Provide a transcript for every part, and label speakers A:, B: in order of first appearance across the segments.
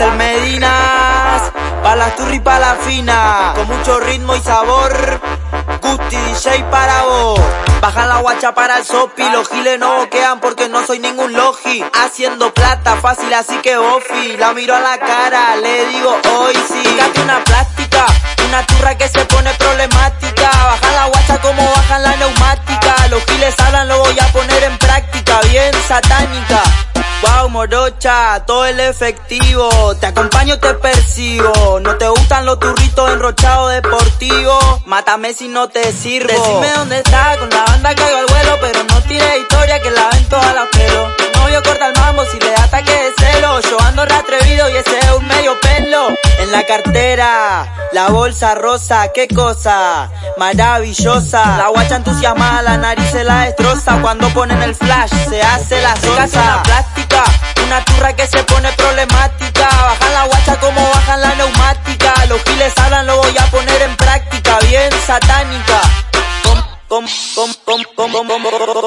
A: El Medinas, pa' la turri pa' la fina, con mucho ritmo y sabor. Gusti DJ para vos. Baja la guacha para el sopi, los giles no boquean porque no soy ningún logi. Haciendo plata fácil así que bofi. La miro a la cara, le digo hoy sí. Una plástica, una turra que se pone problemática. Baja la guacha como bajan la neumática. Los giles hablan, lo voy a poner en práctica, bien satánica. Wow, morocha, todo el efectivo. Te acompaño, te persigo. No te gustan los turritos enrochados deportivos. Mátame si no te sirvo. Decime dónde está, con la banda caigo al vuelo. Pero no tire historia que la ven todas las pelos. Novio corta el mambo si le ataque de celo. Yo ando reatrevido y ese es un medio pelo. En la cartera, la bolsa rosa, qué cosa maravillosa. La guacha entusiasmada, la nariz se la destroza. Cuando ponen el flash, se hace la sonza. plástica, una turra que se pone problemática. Bajan la guacha como bajan la neumática. Los giles hablan, lo voy a poner en práctica. Bien satánica.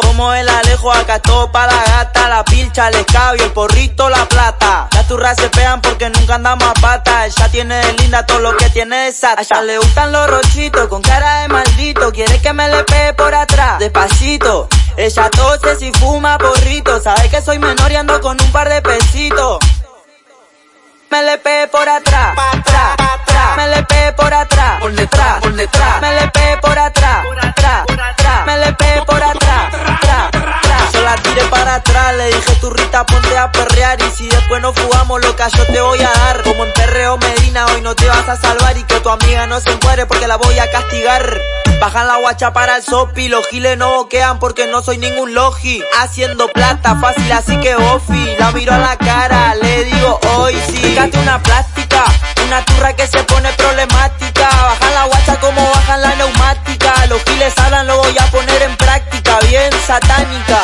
A: Como, el alejo acá todo para la gata, la pilcha, el escabio, el porrito, la plata. Las turras se pegan porque nunca andamos a pata. Ella tiene de linda todo lo que tiene de sata. A ella le gustan los rochitos con cara de maldito. Quiere que me le pegue por atrás, despacito. Ella tose si fuma porrito. Sabe que soy menor y ando con un par de pesitos. Me le pegue por atrás, atrás, atrás. Me le pegue por atrás, por detrás, por detrás. Me le pegue por atrás, le dije turrita ponte a perrear y si después no fugamos loca yo te voy a dar. Como en perreo Medina hoy no te vas a salvar y que tu amiga no se muere porque la voy a castigar. Bajan la guacha para el sopi, los giles no boquean porque no soy ningún logi. Haciendo plata fácil así que bofi, la miro a la cara, le digo hoy sí. Fíjate una plástica, una turra que se pone problemática. Bajan la guacha como bajan la neumática. Los giles hablan, lo voy a poner en práctica, bien satánica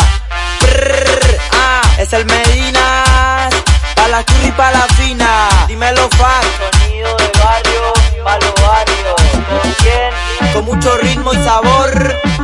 A: es el Medina, pa' la curry, pa' la fina, dímelo fan. Sonido de barrio, pa' los barrios, con quién, con mucho ritmo y sabor.